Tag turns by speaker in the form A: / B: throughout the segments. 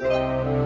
A: Música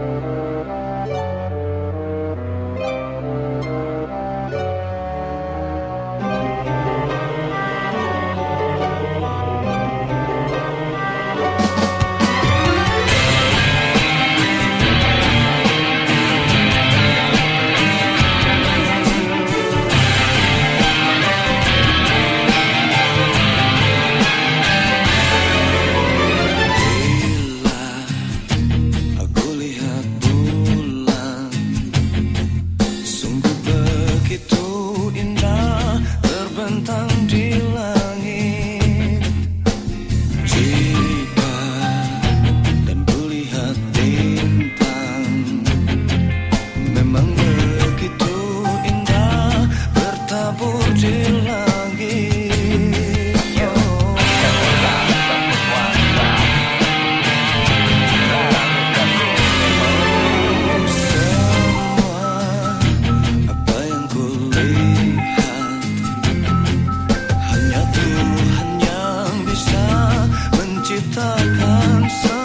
A: come so